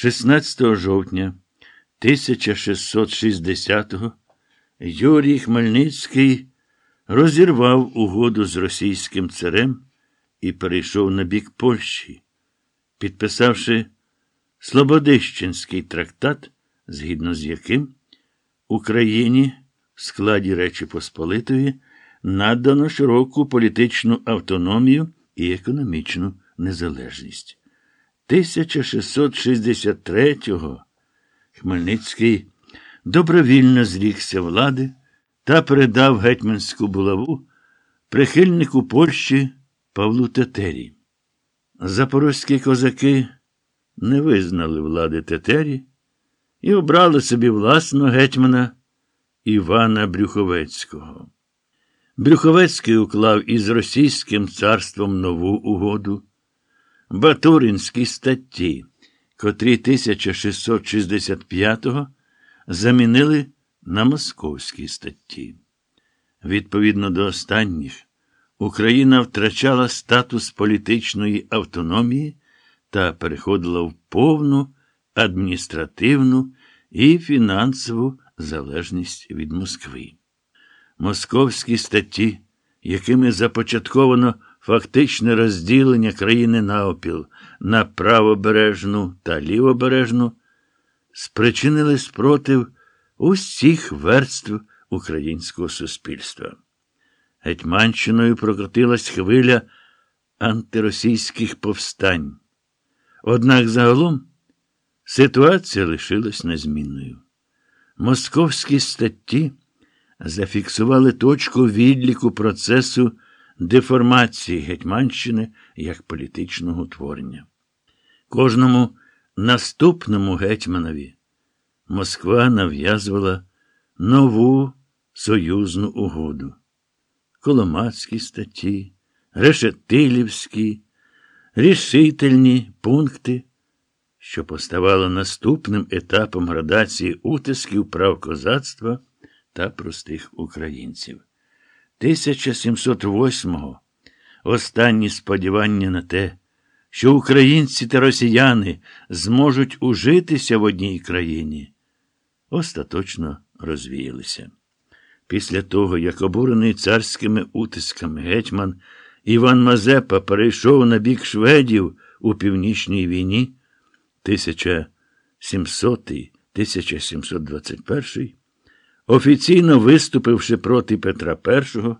16 жовтня 1660-го Юрій Хмельницький розірвав угоду з російським царем і перейшов на бік Польщі, підписавши Слободищенський трактат, згідно з яким Україні в складі Речі Посполитої надано широку політичну автономію і економічну незалежність. 1663-го Хмельницький добровільно зрікся влади та передав гетьманську булаву прихильнику Польщі Павлу Тетері. Запорозькі козаки не визнали влади Тетері і обрали собі власного гетьмана Івана Брюховецького. Брюховецький уклав із Російським царством нову угоду. Батуринські статті, котрі 1665-го замінили на московські статті. Відповідно до останніх, Україна втрачала статус політичної автономії та переходила в повну адміністративну і фінансову залежність від Москви. Московські статті, якими започатковано фактичне розділення країни наопіл на правобережну та лівобережну, спричинили спротив усіх верств українського суспільства. Гетьманщиною прокотилась хвиля антиросійських повстань. Однак загалом ситуація лишилась незмінною. Московські статті зафіксували точку відліку процесу деформації Гетьманщини як політичного утворення. Кожному наступному гетьманові Москва нав'язувала нову союзну угоду. Коломацькі статті, решетилівські, рішительні пункти, що поставали наступним етапом градації утисків прав козацтва та простих українців. 1708-го останні сподівання на те, що українці та росіяни зможуть ужитися в одній країні, остаточно розвіялися. Після того, як обурений царськими утисками гетьман Іван Мазепа перейшов на бік шведів у північній війні 1700-1721, офіційно виступивши проти Петра І,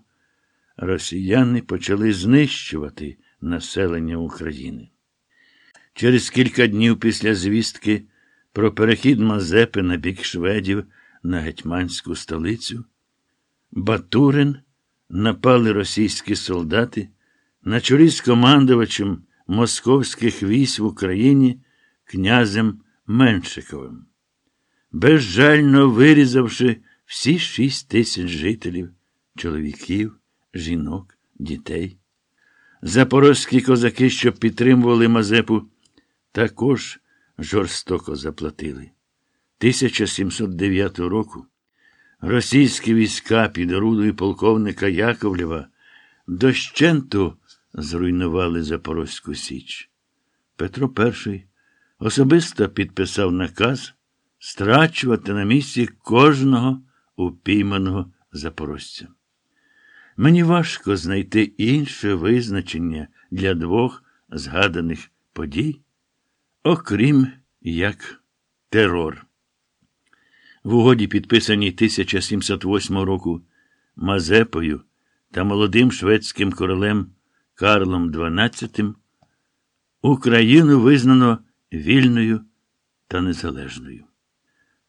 росіяни почали знищувати населення України. Через кілька днів після звістки про перехід Мазепи на бік шведів на гетьманську столицю, Батурин напали російські солдати на чолі з командувачем московських військ в Україні князем Меншиковим, безжально вирізавши всі шість тисяч жителів, чоловіків, жінок, дітей. Запорозькі козаки, що підтримували Мазепу, також жорстоко заплатили. 1709 року російські війська під орудою полковника Яковлєва дощенту зруйнували Запорозьку Січ. Петро І особисто підписав наказ страчувати на місці кожного упійманого запорожця. Мені важко знайти інше визначення для двох згаданих подій, окрім як терор. В угоді, підписаній 1708 року Мазепою та молодим шведським королем Карлом XII, Україну визнано вільною та незалежною.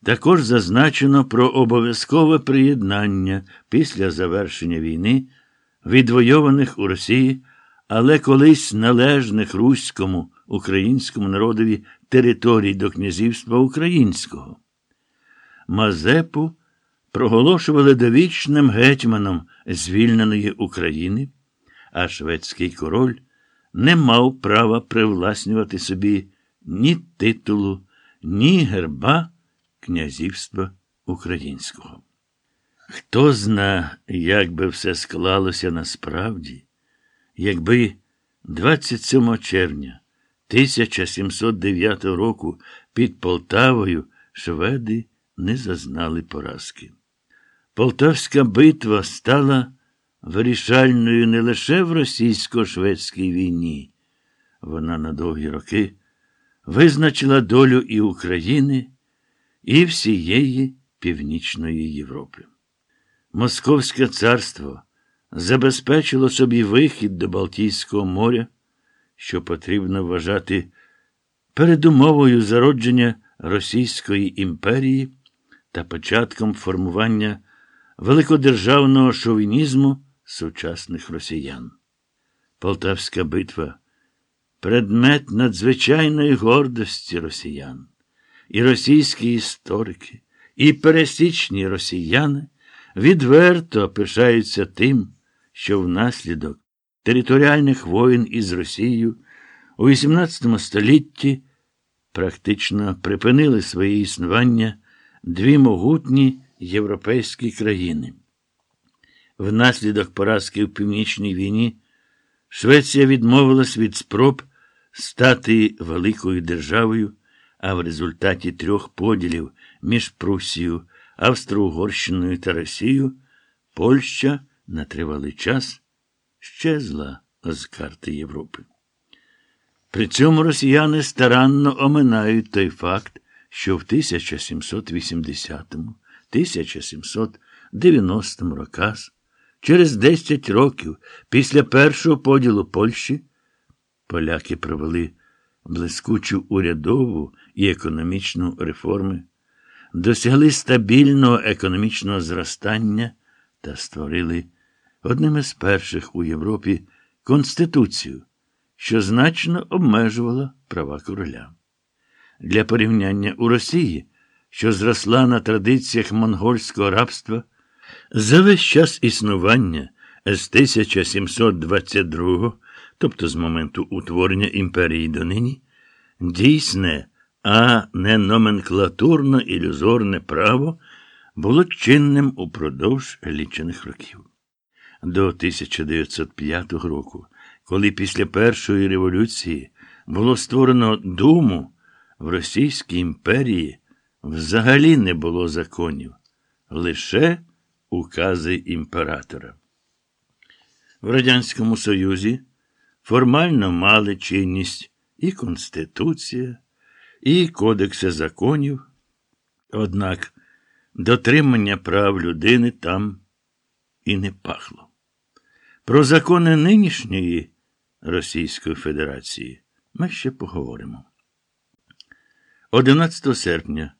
Також зазначено про обов'язкове приєднання після завершення війни, відвойованих у Росії, але колись належних руському українському народові територій до князівства українського. Мазепу проголошували довічним гетьманом звільненої України, а шведський король не мав права привласнювати собі ні титулу, ні герба князівства українського. Хто зна, як би все склалося насправді, якби 27 червня 1709 року під Полтавою шведи не зазнали поразки. Полтавська битва стала вирішальною не лише в російсько-шведській війні. Вона на довгі роки визначила долю і України, і всієї Північної Європи. Московське царство забезпечило собі вихід до Балтійського моря, що потрібно вважати передумовою зародження Російської імперії та початком формування великодержавного шовінізму сучасних росіян. Полтавська битва предмет надзвичайної гордості росіян, і російські історики, і пересічні росіяни відверто пишаються тим, що внаслідок територіальних воїн із Росією у XVIII столітті практично припинили своє існування дві могутні європейські країни. Внаслідок поразки в Північній війні Швеція відмовилась від спроб стати великою державою, а в результаті трьох поділів між Прусією, Австро-Угорщиною та Росією Польща на тривалий час щезла з карти Європи. При цьому росіяни старанно оминають той факт, що в 1770-1790 роках, через 10 років після першого поділу Польщі, поляки провели блискучу урядову і економічну реформи, досягли стабільного економічного зростання та створили одним із перших у Європі Конституцію, що значно обмежувала права короля. Для порівняння у Росії, що зросла на традиціях монгольського рабства, за весь час існування з 1722, тобто з моменту утворення імперії донині, дійсне, а не номенклатурно ілюзорне право було чинним упродовж лічених років. До 1905 року, коли після Першої революції було створено Думу, в Російській імперії взагалі не було законів, лише укази імператора. В Радянському Союзі формально мали чинність і Конституція, і Кодекси законів, однак дотримання прав людини там і не пахло. Про закони нинішньої Російської Федерації ми ще поговоримо. 11 серпня